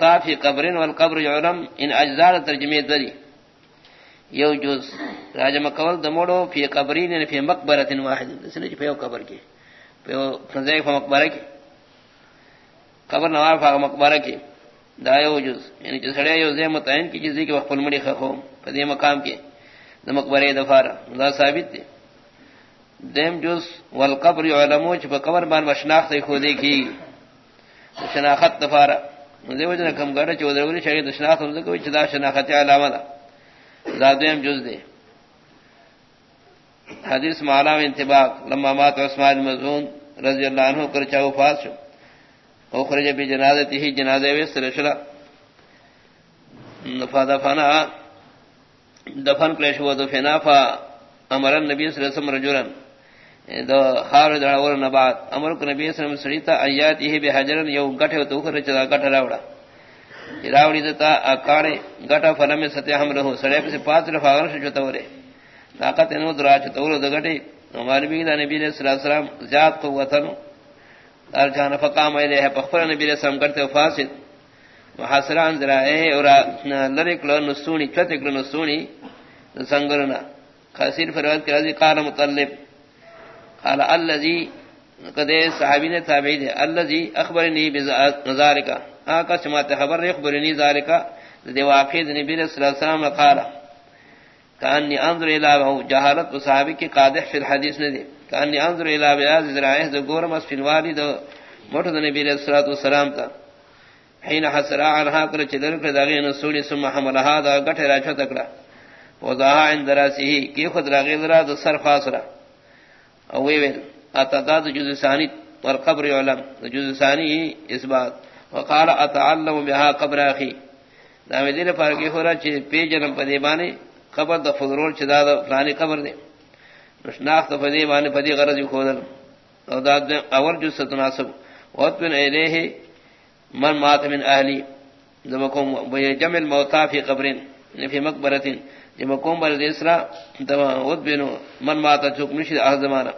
فی قبرن والقبر یعلم ان اجزار ترجمه دری یو جز راجم قول دموڑو فی قبرین یعنی فی مقبرت واحد. سنے پیو قبر کی پیو فنزیک فی مقبرہ کی قبر نوار فا مقبرہ کی دا یو جز. یعنی جو سڑے یو زی متعین کی جزی کی وقت المڑی خخو فدی مقام کی دا مقبرہ دفارا دا ثابت دی. دیم جز، والقبر یعلمو چھ پا قبر بان بشناخت خودی کی شناخت دفارا دیو جن کم گڑ چو دروری شری دشناخت ہم کو چدا شناخت علامہ دا۔ زادیم جز دے۔ حدیث معلا انتباق، لما مات عثمان مزون رضی اللہ عنہ کر چا وفات شو۔ او خرج بی جنازتی ہی جنازے وی سرشلا نفا دفنا دفن کلیش و دفنا فا امر النبی صلی اللہ علیہ وسلم رجلا دو خار دڑور نبات امر کو نبی صلی اللہ علیہ وسلم سریتا ایات یہ بحجرن یو گٹھے تو کر چدا گٹھ راوڑا راوڑی دتا اکارے اکاڑے گٹا فلم ستہ ہم رہو. سڑے پہ سے پاس رفاغر سے چتورے طاقت نو درا چتور دو گٹے ہمارے بھی نبی صلی اللہ علیہ وسلم ذات قوتن دار جان فقام الہ بخفر نبی علیہ السلام کرتے فاسد. محاصران ذرا اے اور لرک لو نسونی چتک نسونی سنگرنا خسیر فرات کے رضی قال مطلب. قال الذي قد صحابی نے تابعی دے. الذي اخبرني بذلك. آقا سمات خبر اخبرني ذلك. دے واقع نبی صلی اللہ علیہ وسلم قال، کانی انظر الى جہالت صحابی کے قادح فی الحدیث نے دے. کانی انظر الى بیاض ذرائح دے گورمس فی الوالد دے موٹد نبی صلی اللہ علیہ وسلم تا. حین حسرا عنها کر چدر کر داغی نسولی ثم حملها دا گٹھ راچھا تکڑا. وضاها عند راسه کی خود راغی ذرا دو سر فاصلہ اویل اتداد جزء ثانی والقبر علم جزء ثانی اس بات وقال اتعلم بها قبر اخي دا مدینہ پر کی ہورا چ پی جنم پدی بانے قبر د فضرول چ دا فلانی قبر دے نشناخت پدی بانے پدی غرض کھودل او دا اول جزء تناسب. وقت من الیہ من مات من اهلی. زمکم جمع الموتى في قبر یعنی في مقبره جمع کوم بر دیسرا دوا ود بینو من ماتا چوک نشد اہ زمانہ۔